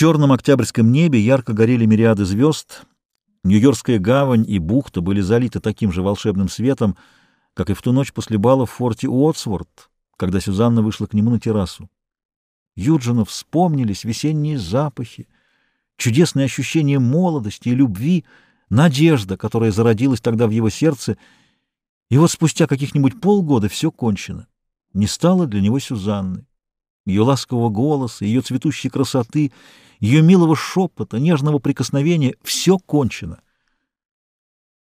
черном октябрьском небе ярко горели мириады звезд. Нью-Йоркская гавань и бухта были залиты таким же волшебным светом, как и в ту ночь после бала в форте Уотсворт, когда Сюзанна вышла к нему на террасу. Юджину вспомнились весенние запахи, чудесные ощущения молодости и любви, надежда, которая зародилась тогда в его сердце, и вот спустя каких-нибудь полгода все кончено. Не стало для него Сюзанны ее ласкового голоса, ее цветущей красоты, ее милого шепота, нежного прикосновения — все кончено.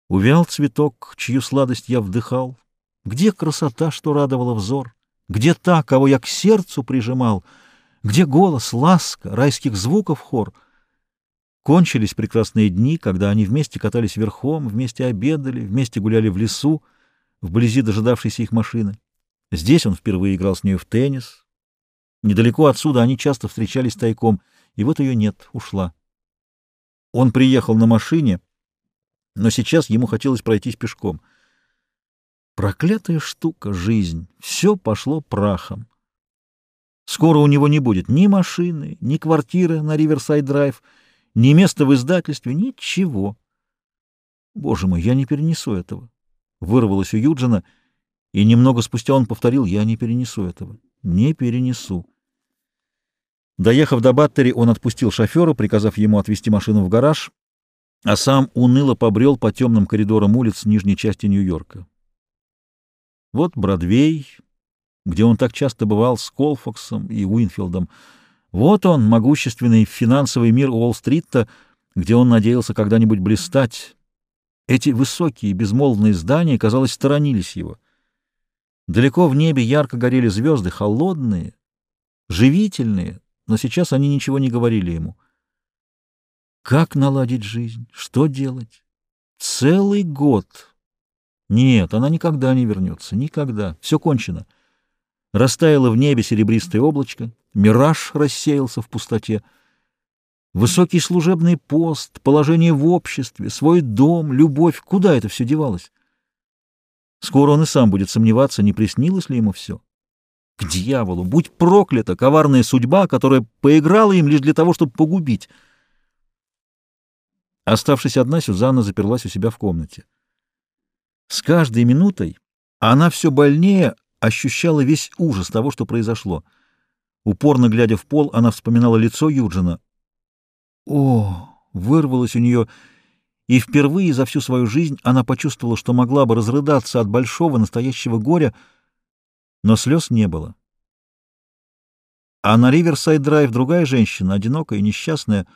Увял цветок, чью сладость я вдыхал. Где красота, что радовала взор? Где та, кого я к сердцу прижимал? Где голос, ласка, райских звуков хор? Кончились прекрасные дни, когда они вместе катались верхом, вместе обедали, вместе гуляли в лесу, вблизи дожидавшейся их машины. Здесь он впервые играл с нею в теннис, Недалеко отсюда они часто встречались тайком, и вот ее нет, ушла. Он приехал на машине, но сейчас ему хотелось пройтись пешком. Проклятая штука — жизнь. Все пошло прахом. Скоро у него не будет ни машины, ни квартиры на Риверсайд-драйв, ни места в издательстве, ничего. Боже мой, я не перенесу этого. Вырвалось у Юджина, и немного спустя он повторил, я не перенесу этого. Не перенесу. Доехав до Баттери, он отпустил шофера, приказав ему отвезти машину в гараж, а сам уныло побрел по темным коридорам улиц нижней части Нью-Йорка. Вот Бродвей, где он так часто бывал с Колфоксом и Уинфилдом. Вот он, могущественный финансовый мир Уолл-стрита, где он надеялся когда-нибудь блистать. Эти высокие безмолвные здания, казалось, сторонились его. Далеко в небе ярко горели звезды, холодные, живительные, но сейчас они ничего не говорили ему. Как наладить жизнь? Что делать? Целый год. Нет, она никогда не вернется. Никогда. Все кончено. Растаяло в небе серебристое облачко, мираж рассеялся в пустоте. Высокий служебный пост, положение в обществе, свой дом, любовь — куда это все девалось? Скоро он и сам будет сомневаться, не приснилось ли ему все. К дьяволу! Будь проклята коварная судьба, которая поиграла им лишь для того, чтобы погубить. Оставшись одна, Сюзанна заперлась у себя в комнате. С каждой минутой она все больнее ощущала весь ужас того, что произошло. Упорно глядя в пол, она вспоминала лицо Юджина. О, вырвалось у нее, и впервые за всю свою жизнь она почувствовала, что могла бы разрыдаться от большого настоящего горя, но слез не было. А на Риверсайд-драйв другая женщина, одинокая и несчастная,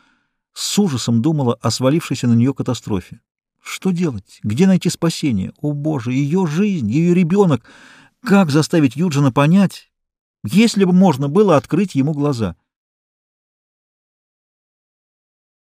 с ужасом думала о свалившейся на нее катастрофе. Что делать? Где найти спасение? О, Боже, ее жизнь, ее ребенок! Как заставить Юджина понять, если бы можно было открыть ему глаза —